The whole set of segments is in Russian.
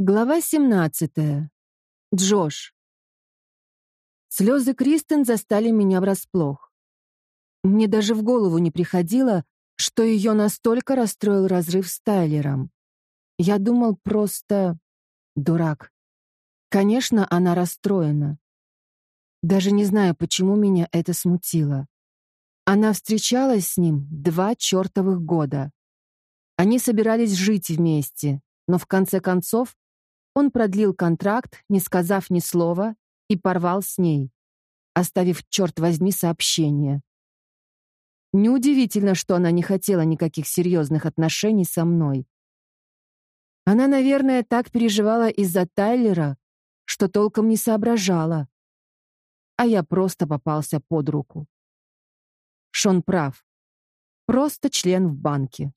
Глава 17. Джош. Слезы Кристен застали меня врасплох. Мне даже в голову не приходило, что ее настолько расстроил разрыв с Тайлером. Я думал просто... Дурак. Конечно, она расстроена. Даже не знаю, почему меня это смутило. Она встречалась с ним два чертовых года. Они собирались жить вместе, но в конце концов он продлил контракт, не сказав ни слова, и порвал с ней, оставив, черт возьми, сообщение. Неудивительно, что она не хотела никаких серьезных отношений со мной. Она, наверное, так переживала из-за Тайлера, что толком не соображала. А я просто попался под руку. Шон прав. Просто член в банке.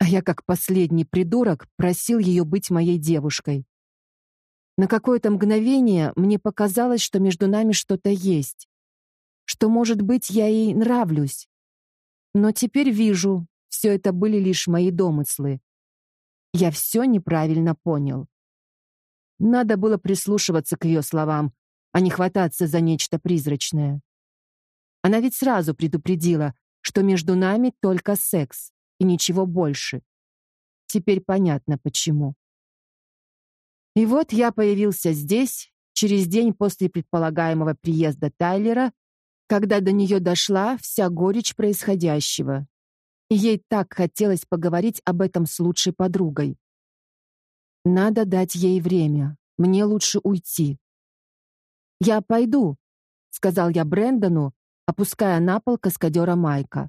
А я, как последний придурок, просил ее быть моей девушкой. На какое-то мгновение мне показалось, что между нами что-то есть. Что, может быть, я ей нравлюсь. Но теперь вижу, все это были лишь мои домыслы. Я все неправильно понял. Надо было прислушиваться к ее словам, а не хвататься за нечто призрачное. Она ведь сразу предупредила, что между нами только секс и ничего больше. Теперь понятно, почему. И вот я появился здесь, через день после предполагаемого приезда Тайлера, когда до нее дошла вся горечь происходящего. И ей так хотелось поговорить об этом с лучшей подругой. Надо дать ей время. Мне лучше уйти. Я пойду, сказал я Брэндону, опуская на пол каскадера Майка.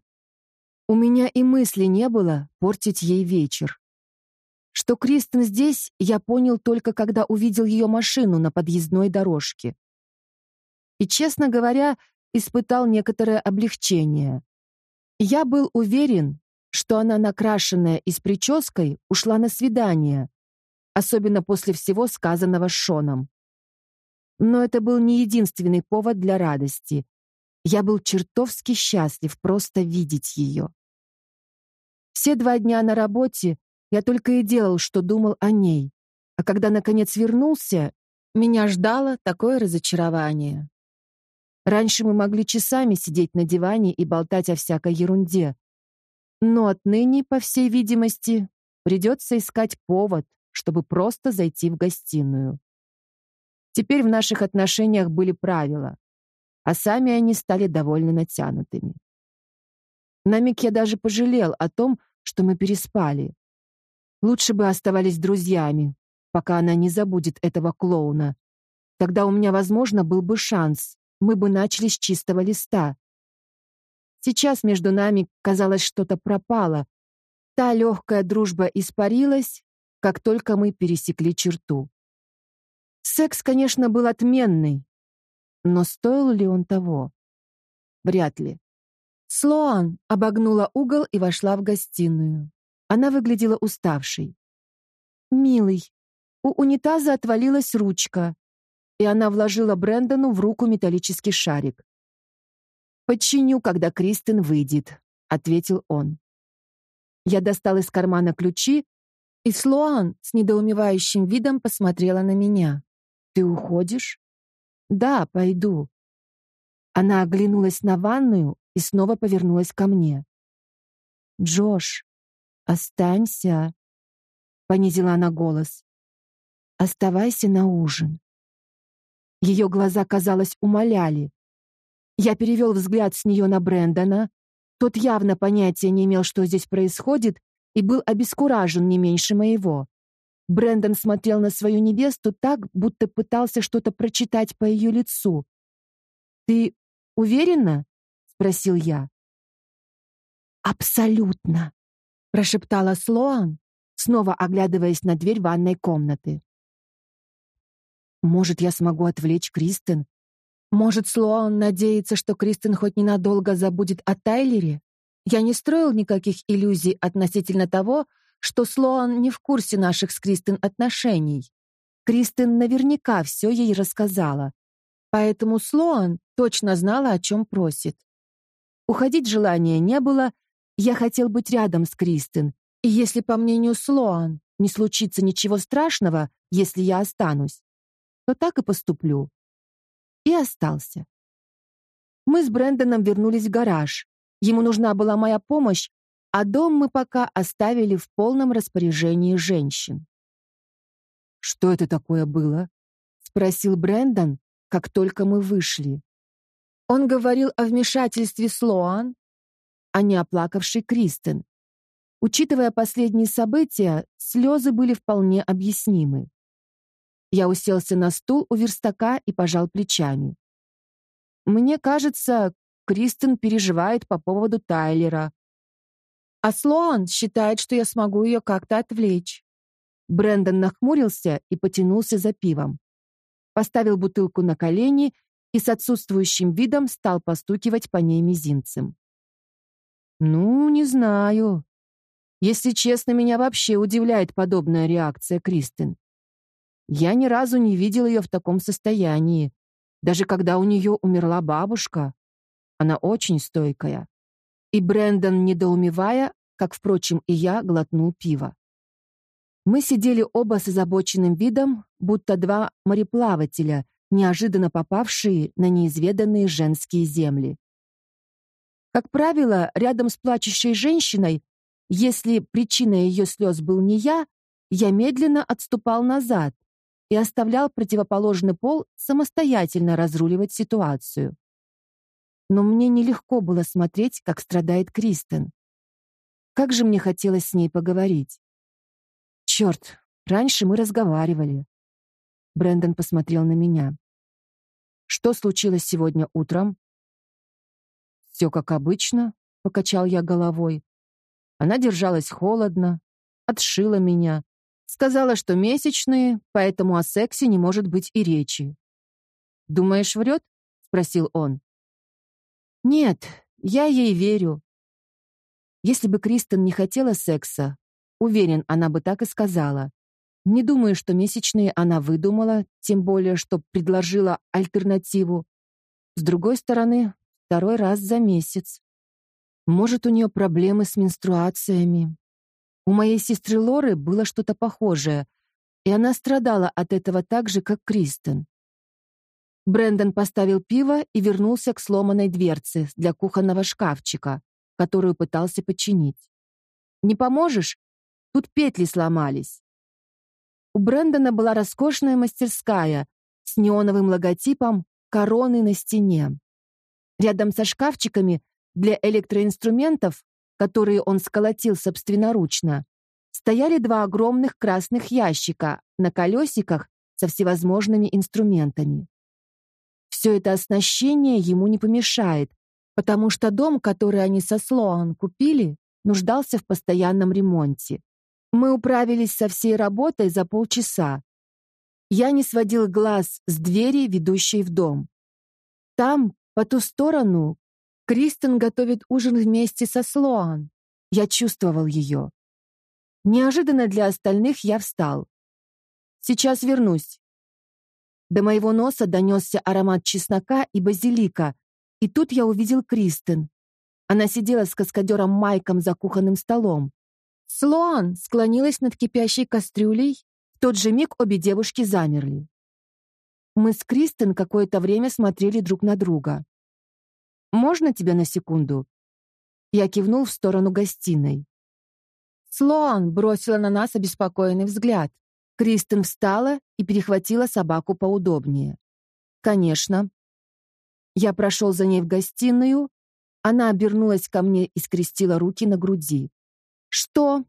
У меня и мысли не было портить ей вечер. Что Кристен здесь, я понял только когда увидел ее машину на подъездной дорожке. И, честно говоря, испытал некоторое облегчение. Я был уверен, что она, накрашенная и с прической, ушла на свидание, особенно после всего сказанного с Шоном. Но это был не единственный повод для радости. Я был чертовски счастлив просто видеть ее. Все два дня на работе я только и делал, что думал о ней. А когда наконец вернулся, меня ждало такое разочарование. Раньше мы могли часами сидеть на диване и болтать о всякой ерунде. Но отныне, по всей видимости, придется искать повод, чтобы просто зайти в гостиную. Теперь в наших отношениях были правила, а сами они стали довольно натянутыми. На миг я даже пожалел о том, что мы переспали. Лучше бы оставались друзьями, пока она не забудет этого клоуна. Тогда у меня, возможно, был бы шанс. Мы бы начали с чистого листа. Сейчас между нами, казалось, что-то пропало. Та легкая дружба испарилась, как только мы пересекли черту. Секс, конечно, был отменный, но стоил ли он того? Вряд ли. Слоан обогнула угол и вошла в гостиную. Она выглядела уставшей. «Милый, у унитаза отвалилась ручка», и она вложила Брэндону в руку металлический шарик. «Починю, когда Кристин выйдет», — ответил он. Я достал из кармана ключи, и Слоан с недоумевающим видом посмотрела на меня. «Ты уходишь?» «Да, пойду». Она оглянулась на ванную и снова повернулась ко мне. «Джош, останься», — понизила она голос. «Оставайся на ужин». Ее глаза, казалось, умоляли. Я перевел взгляд с нее на Брэндона. Тот явно понятия не имел, что здесь происходит, и был обескуражен не меньше моего. Брэндон смотрел на свою невесту так, будто пытался что-то прочитать по ее лицу. «Ты уверена?» спросил я. Абсолютно, прошептала Слоан, снова оглядываясь на дверь ванной комнаты. Может, я смогу отвлечь Кристен? Может, Слоан надеется, что Кристен хоть ненадолго забудет о Тайлере? Я не строил никаких иллюзий относительно того, что Слоан не в курсе наших с Кристен отношений. Кристен наверняка все ей рассказала. Поэтому Слоан точно знала, о чем просит. Уходить желания не было, я хотел быть рядом с Кристин, и если, по мнению Слоан, не случится ничего страшного, если я останусь, то так и поступлю. И остался. Мы с Брэндоном вернулись в гараж. Ему нужна была моя помощь, а дом мы пока оставили в полном распоряжении женщин. «Что это такое было?» — спросил Брэндон, как только мы вышли. Он говорил о вмешательстве Слоан, а не оплакавшей Кристен. Учитывая последние события, слезы были вполне объяснимы. Я уселся на стул у верстака и пожал плечами. Мне кажется, Кристен переживает по поводу Тайлера. А Слоан считает, что я смогу ее как-то отвлечь. Брэндон нахмурился и потянулся за пивом. Поставил бутылку на колени и с отсутствующим видом стал постукивать по ней мизинцем. «Ну, не знаю. Если честно, меня вообще удивляет подобная реакция Кристин. Я ни разу не видел ее в таком состоянии, даже когда у нее умерла бабушка. Она очень стойкая. И Брэндон, недоумевая, как, впрочем, и я, глотнул пиво. Мы сидели оба с озабоченным видом, будто два мореплавателя, неожиданно попавшие на неизведанные женские земли. Как правило, рядом с плачущей женщиной если причиной ее слез был не я, я медленно отступал назад и оставлял противоположный пол самостоятельно разруливать ситуацию. Но мне нелегко было смотреть, как страдает Кристен. Как же мне хотелось с ней поговорить. Черт, раньше мы разговаривали. Брэндон посмотрел на меня. Что случилось сегодня утром? Все как обычно, покачал я головой. Она держалась холодно, отшила меня, сказала, что месячные, поэтому о сексе не может быть и речи. «Думаешь, врет?» — спросил он. «Нет, я ей верю. Если бы Кристен не хотела секса, уверен, она бы так и сказала. Не думаю, что месячные она выдумала, тем более, что предложила альтернативу. С другой стороны, второй раз за месяц. Может, у нее проблемы с менструациями. У моей сестры Лоры было что-то похожее, и она страдала от этого так же, как Кристен. Брендон поставил пиво и вернулся к сломанной дверце для кухонного шкафчика, которую пытался починить. «Не поможешь? Тут петли сломались». У Брэндона была роскошная мастерская с неоновым логотипом короны на стене. Рядом со шкафчиками для электроинструментов, которые он сколотил собственноручно, стояли два огромных красных ящика на колесиках со всевозможными инструментами. Все это оснащение ему не помешает, потому что дом, который они со Слоан купили, нуждался в постоянном ремонте. Мы управились со всей работой за полчаса. Я не сводил глаз с двери, ведущей в дом. Там, по ту сторону, Кристен готовит ужин вместе со Слоан. Я чувствовал ее. Неожиданно для остальных я встал. Сейчас вернусь. До моего носа донесся аромат чеснока и базилика, и тут я увидел Кристен. Она сидела с каскадером Майком за кухонным столом. Слоан склонилась над кипящей кастрюлей. В тот же миг обе девушки замерли. Мы с Кристен какое-то время смотрели друг на друга. Можно тебя на секунду?» Я кивнул в сторону гостиной. Слоан бросила на нас обеспокоенный взгляд. Кристен встала и перехватила собаку поудобнее. «Конечно». Я прошел за ней в гостиную. Она обернулась ко мне и скрестила руки на груди. «Что?»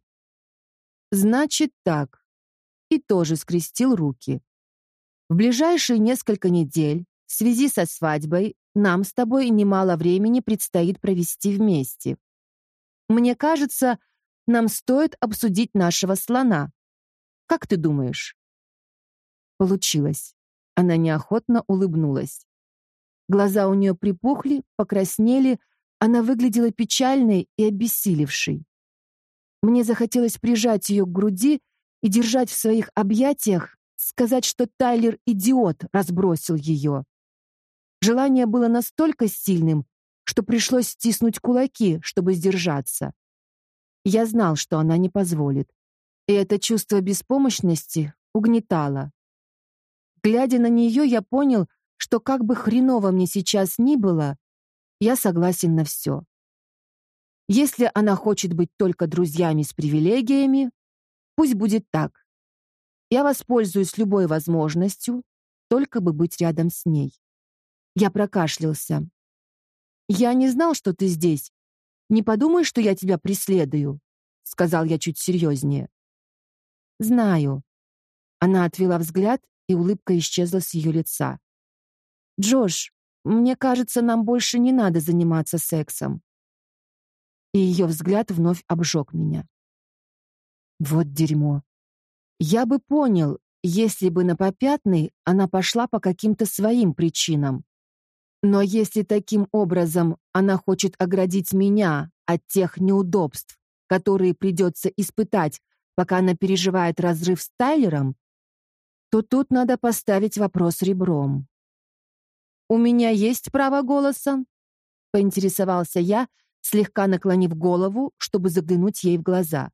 «Значит так». И тоже скрестил руки. В ближайшие несколько недель в связи со свадьбой нам с тобой немало времени предстоит провести вместе. Мне кажется, нам стоит обсудить нашего слона. Как ты думаешь?» Получилось. Она неохотно улыбнулась. Глаза у нее припухли, покраснели, она выглядела печальной и обессилевшей. Мне захотелось прижать ее к груди и держать в своих объятиях, сказать, что Тайлер идиот разбросил ее. Желание было настолько сильным, что пришлось стиснуть кулаки, чтобы сдержаться. Я знал, что она не позволит. И это чувство беспомощности угнетало. Глядя на нее, я понял, что как бы хреново мне сейчас ни было, я согласен на все. Если она хочет быть только друзьями с привилегиями, пусть будет так. Я воспользуюсь любой возможностью, только бы быть рядом с ней. Я прокашлялся. Я не знал, что ты здесь. Не подумай, что я тебя преследую, сказал я чуть серьезнее. Знаю. Она отвела взгляд, и улыбка исчезла с ее лица. Джош, мне кажется, нам больше не надо заниматься сексом и ее взгляд вновь обжег меня. Вот дерьмо. Я бы понял, если бы на попятный она пошла по каким-то своим причинам. Но если таким образом она хочет оградить меня от тех неудобств, которые придется испытать, пока она переживает разрыв с Тайлером, то тут надо поставить вопрос ребром. «У меня есть право голоса?» — поинтересовался я, слегка наклонив голову, чтобы заглянуть ей в глаза.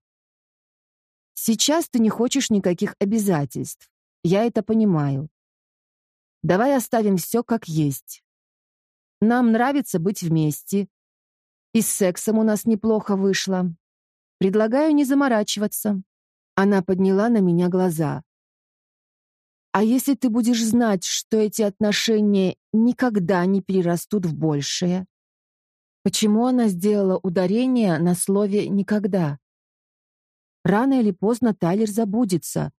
Сейчас ты не хочешь никаких обязательств. Я это понимаю. Давай оставим все как есть. Нам нравится быть вместе. И с сексом у нас неплохо вышло. Предлагаю не заморачиваться. Она подняла на меня глаза. А если ты будешь знать, что эти отношения никогда не перерастут в большее? Почему она сделала ударение на слове «никогда»? Рано или поздно Тайлер забудется.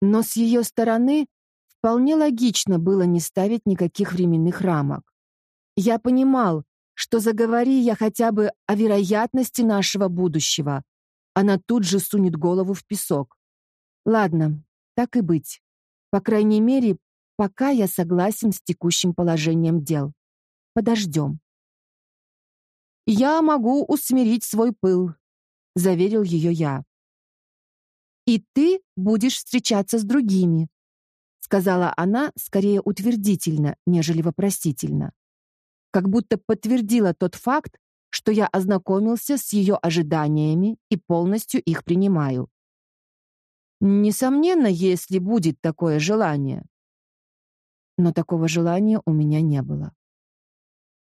Но с ее стороны вполне логично было не ставить никаких временных рамок. Я понимал, что заговори я хотя бы о вероятности нашего будущего, она тут же сунет голову в песок. Ладно, так и быть. По крайней мере, пока я согласен с текущим положением дел. Подождем. «Я могу усмирить свой пыл», — заверил ее я. «И ты будешь встречаться с другими», — сказала она скорее утвердительно, нежели вопросительно. Как будто подтвердила тот факт, что я ознакомился с ее ожиданиями и полностью их принимаю. Несомненно, если будет такое желание. Но такого желания у меня не было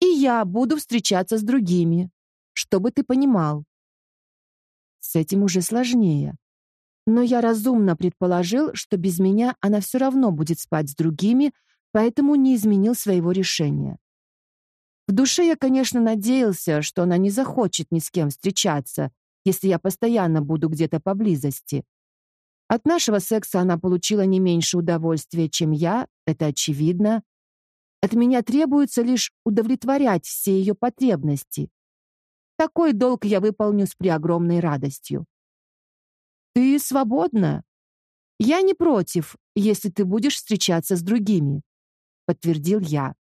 и я буду встречаться с другими, чтобы ты понимал. С этим уже сложнее. Но я разумно предположил, что без меня она все равно будет спать с другими, поэтому не изменил своего решения. В душе я, конечно, надеялся, что она не захочет ни с кем встречаться, если я постоянно буду где-то поблизости. От нашего секса она получила не меньше удовольствия, чем я, это очевидно, от меня требуется лишь удовлетворять все ее потребности. Такой долг я выполню с преогромной радостью. Ты свободна. Я не против, если ты будешь встречаться с другими, подтвердил я.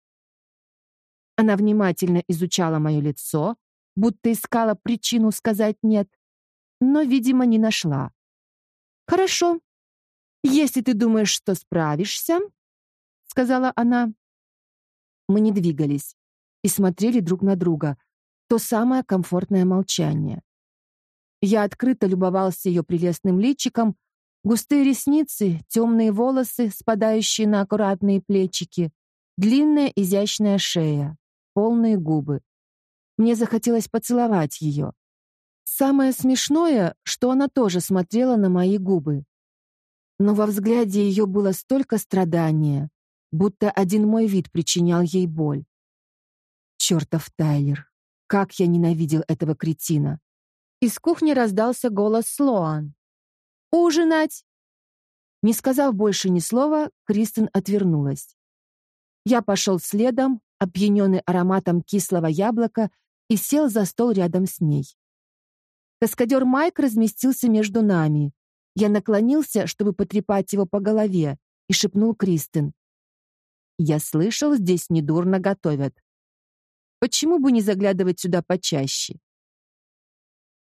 Она внимательно изучала мое лицо, будто искала причину сказать нет, но, видимо, не нашла. Хорошо. Если ты думаешь, что справишься, сказала она. Мы не двигались и смотрели друг на друга. То самое комфортное молчание. Я открыто любовался ее прелестным личиком, густые ресницы, темные волосы, спадающие на аккуратные плечики, длинная изящная шея, полные губы. Мне захотелось поцеловать ее. Самое смешное, что она тоже смотрела на мои губы. Но во взгляде ее было столько страдания, будто один мой вид причинял ей боль. Чертов Тайлер! Как я ненавидел этого кретина! Из кухни раздался голос Слоан. «Ужинать!» Не сказав больше ни слова, Кристен отвернулась. Я пошел следом, опьяненный ароматом кислого яблока, и сел за стол рядом с ней. Каскадер Майк разместился между нами. Я наклонился, чтобы потрепать его по голове, и шепнул Кристен. Я слышал, здесь недурно готовят. Почему бы не заглядывать сюда почаще?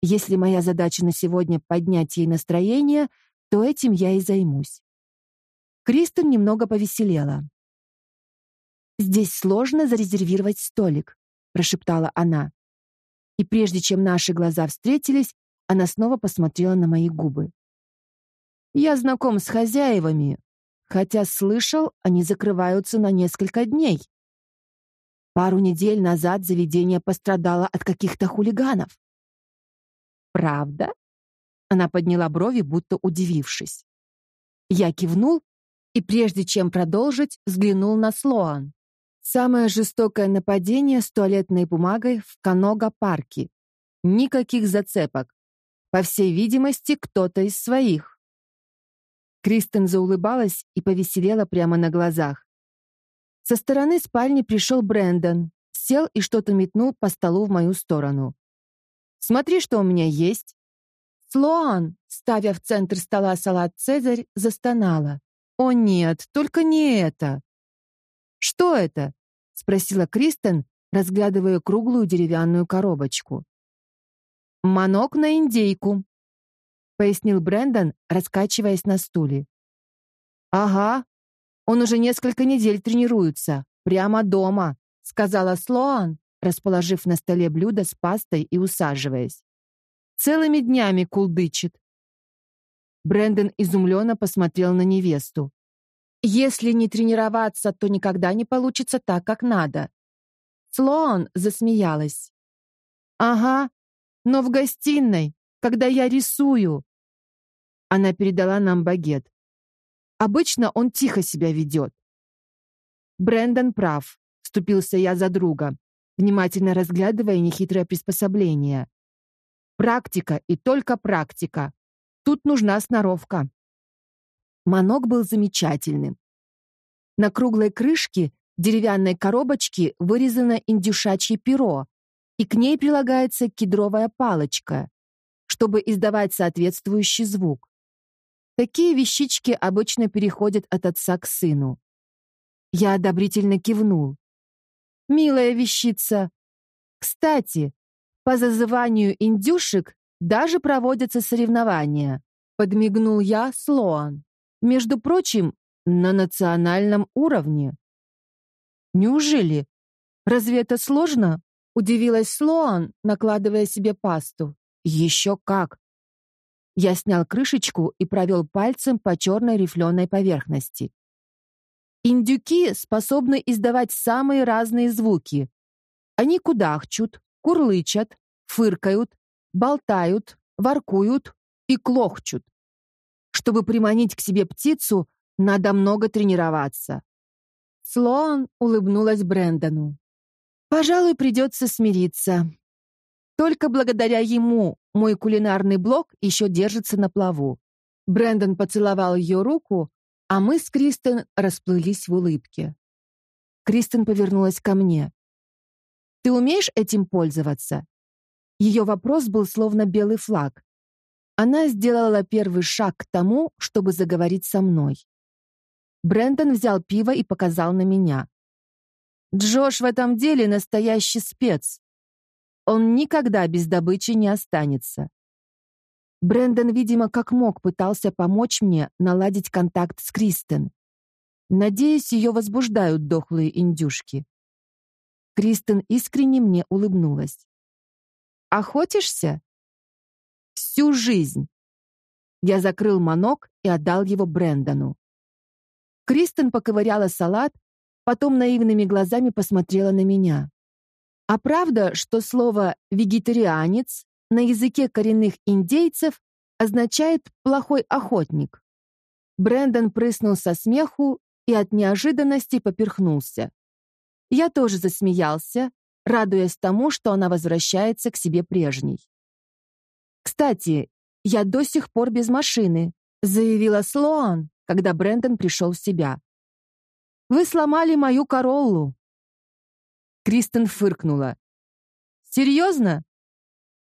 Если моя задача на сегодня поднять ей настроение, то этим я и займусь. Кристен немного повеселела. Здесь сложно зарезервировать столик, прошептала она. И прежде чем наши глаза встретились, она снова посмотрела на мои губы. Я знаком с хозяевами, хотя слышал, они закрываются на несколько дней. Пару недель назад заведение пострадало от каких-то хулиганов. Правда? Она подняла брови, будто удивившись. Я кивнул и прежде чем продолжить, взглянул на Слоан. Самое жестокое нападение с туалетной бумагой в Канога-парке. Никаких зацепок. По всей видимости, кто-то из своих. Кристен заулыбалась и повеселела прямо на глазах. Со стороны спальни пришел Брэндон, сел и что-то метнул по столу в мою сторону. «Смотри, что у меня есть». Слоан, ставя в центр стола салат «Цезарь», застонала. «О нет, только не это!» «Что это?» — спросила Кристен, разглядывая круглую деревянную коробочку. «Манок на индейку», — пояснил Брэндон, раскачиваясь на стуле. «Ага, он уже несколько недель тренируется, прямо дома», — сказала Слоан, расположив на столе блюдо с пастой и усаживаясь. «Целыми днями кулдычит. Брэндон изумленно посмотрел на невесту. Если не тренироваться, то никогда не получится так, как надо. Слоан засмеялась. Ага, но в гостиной, когда я рисую. Она передала нам багет. Обычно он тихо себя ведет. Брэндон прав, вступился я за друга, внимательно разглядывая нехитрое приспособление. Практика и только практика. Тут нужна сноровка. Манок был замечательным. На круглой крышке деревянной коробочки вырезано индюшачье перо, и к ней прилагается кедровая палочка, чтобы издавать соответствующий звук. Такие вещички обычно переходят от отца к сыну. Я одобрительно кивнул. Милая вещица. Кстати, по зазыванию индюшек даже проводятся соревнования. Подмигнул я Слоан. Между прочим, на национальном уровне. Неужели? Разве это сложно? Удивилась Слоан, накладывая себе пасту. Еще как. Я снял крышечку и провел пальцем по черной рифленой поверхности. Индюки способны издавать самые разные звуки. Они кудахчут, курлычат, фыркают, болтают, воркуют и клохчут. Чтобы приманить к себе птицу, надо много тренироваться. Слоан улыбнулась Брэндону. Пожалуй, придется смириться. Только благодаря ему мой кулинарный блог еще держится на плаву. Брэндон поцеловал ее руку, а мы с Кристен расплылись в улыбке. Кристен повернулась ко мне. Ты умеешь этим пользоваться? Ее вопрос был словно белый флаг. Она сделала первый шаг к тому, чтобы заговорить со мной. Брендон взял пиво и показал на меня. Джош в этом деле настоящий спец. Он никогда без добычи не останется. Брендон, видимо, как мог пытался помочь мне наладить контакт с Кристен. Надеюсь, ее возбуждают дохлые индюшки. Кристен искренне мне улыбнулась. Охотишься? Всю жизнь. Я закрыл манок и отдал его Брендону. Кристен поковыряла салат, потом наивными глазами посмотрела на меня. А правда, что слово вегетарианец на языке коренных индейцев означает плохой охотник? Брендон прыснул со смеху и от неожиданности поперхнулся. Я тоже засмеялся, радуясь тому, что она возвращается к себе прежней. «Кстати, я до сих пор без машины», заявила Слоан, когда Брэндон пришел в себя. «Вы сломали мою Короллу». Кристен фыркнула. «Серьезно?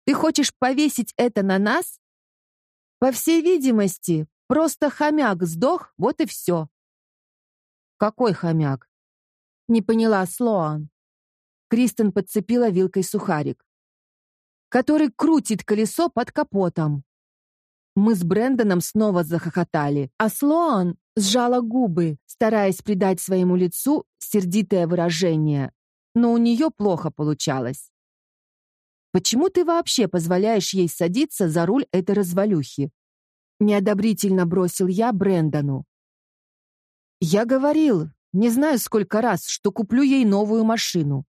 Ты хочешь повесить это на нас?» «По всей видимости, просто хомяк сдох, вот и все». «Какой хомяк?» Не поняла Слоан. Кристен подцепила вилкой сухарик. «Который крутит колесо под капотом». Мы с Брэндоном снова захохотали, а Слоан сжала губы, стараясь придать своему лицу сердитое выражение, но у нее плохо получалось. «Почему ты вообще позволяешь ей садиться за руль этой развалюхи?» Неодобрительно бросил я Брэндону. Я говорил, не знаю сколько раз, что куплю ей новую машину.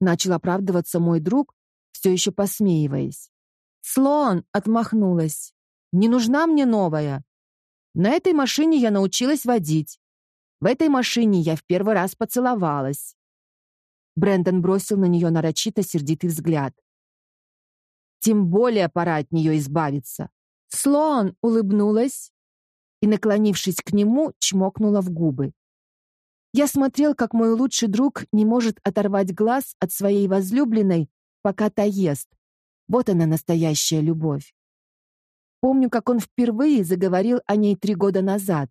Начал оправдываться мой друг, все еще посмеиваясь. Слон отмахнулась. Не нужна мне новая. На этой машине я научилась водить. В этой машине я в первый раз поцеловалась. Брэндон бросил на нее нарочито сердитый взгляд. Тем более пора от нее избавиться. Слоан улыбнулась и, наклонившись к нему, чмокнула в губы. Я смотрел, как мой лучший друг не может оторвать глаз от своей возлюбленной, пока та ест. Вот она настоящая любовь. Помню, как он впервые заговорил о ней три года назад.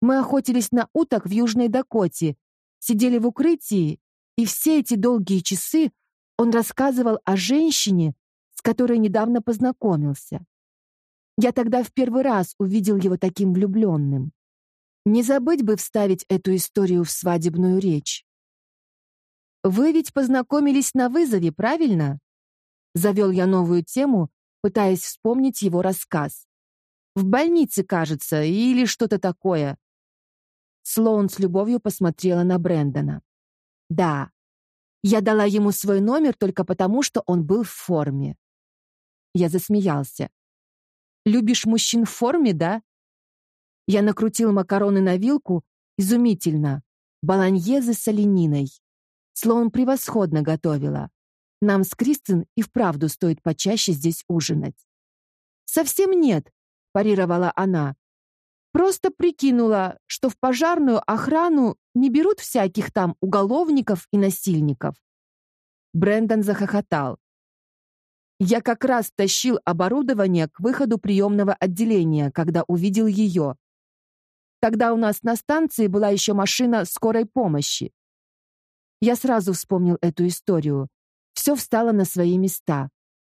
Мы охотились на уток в Южной Дакоте, сидели в укрытии, и все эти долгие часы он рассказывал о женщине, с которой недавно познакомился. Я тогда в первый раз увидел его таким влюбленным. Не забыть бы вставить эту историю в свадебную речь. Вы ведь познакомились на вызове, правильно? Завел я новую тему, пытаясь вспомнить его рассказ. В больнице, кажется, или что-то такое. Слоун с любовью посмотрела на Брэндона. Да. Я дала ему свой номер только потому, что он был в форме. Я засмеялся. Любишь мужчин в форме, да? Я накрутил макароны на вилку, изумительно. Болоньезе с олениной. Слоун превосходно готовила. Нам с Кристин и вправду стоит почаще здесь ужинать. Совсем нет, парировала она. Просто прикинула, что в пожарную охрану не берут всяких там уголовников и насильников. Брендон захохотал. Я как раз тащил оборудование к выходу приемного отделения, когда увидел ее. Тогда у нас на станции была еще машина скорой помощи. Я сразу вспомнил эту историю все встало на свои места.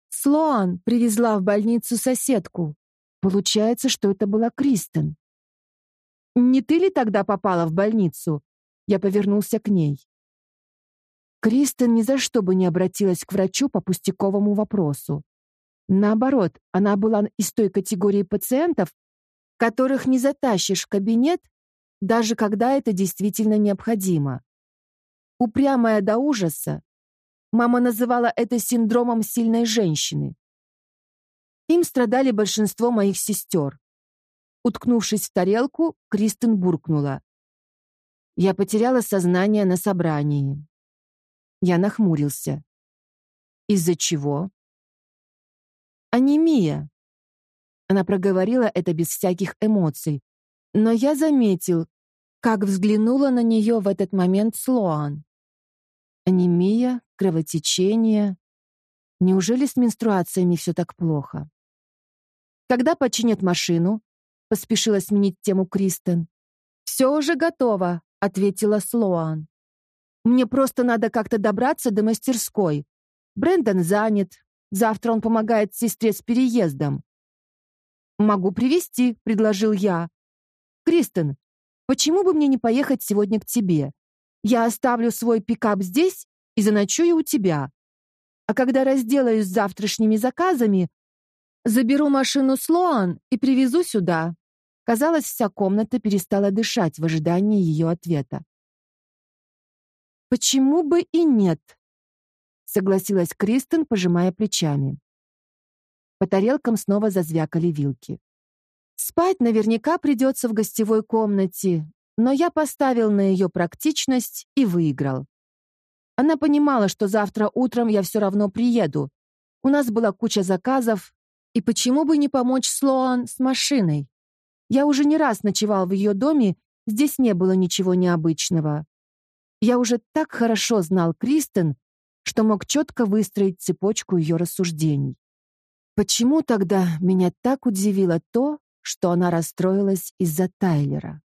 Слоан привезла в больницу соседку. Получается, что это была Кристен. Не ты ли тогда попала в больницу? Я повернулся к ней. Кристен ни за что бы не обратилась к врачу по пустяковому вопросу. Наоборот, она была из той категории пациентов, которых не затащишь в кабинет, даже когда это действительно необходимо. Упрямая до ужаса, Мама называла это синдромом сильной женщины. Им страдали большинство моих сестер. Уткнувшись в тарелку, Кристин буркнула. Я потеряла сознание на собрании. Я нахмурился. Из-за чего? Анемия. Она проговорила это без всяких эмоций, но я заметил, как взглянула на нее в этот момент Слоан. Анемия, кровотечение. Неужели с менструациями все так плохо? Когда починят машину? Поспешила сменить тему Кристен. Все уже готово, ответила Слоан. Мне просто надо как-то добраться до мастерской. Брэндон занят. Завтра он помогает сестре с переездом. Могу привести, предложил я. Кристен, почему бы мне не поехать сегодня к тебе? Я оставлю свой пикап здесь и заночую у тебя. А когда разделаюсь с завтрашними заказами, заберу машину Слоан и привезу сюда. Казалось, вся комната перестала дышать в ожидании ее ответа. Почему бы и нет? согласилась Кристен, пожимая плечами. По тарелкам снова зазвякали вилки. Спать наверняка придется в гостевой комнате, но я поставил на ее практичность и выиграл. Она понимала, что завтра утром я все равно приеду. У нас была куча заказов, и почему бы не помочь Слоан с машиной? Я уже не раз ночевал в ее доме, здесь не было ничего необычного. Я уже так хорошо знал Кристен, что мог четко выстроить цепочку ее рассуждений. Почему тогда меня так удивило то, что она расстроилась из-за Тайлера?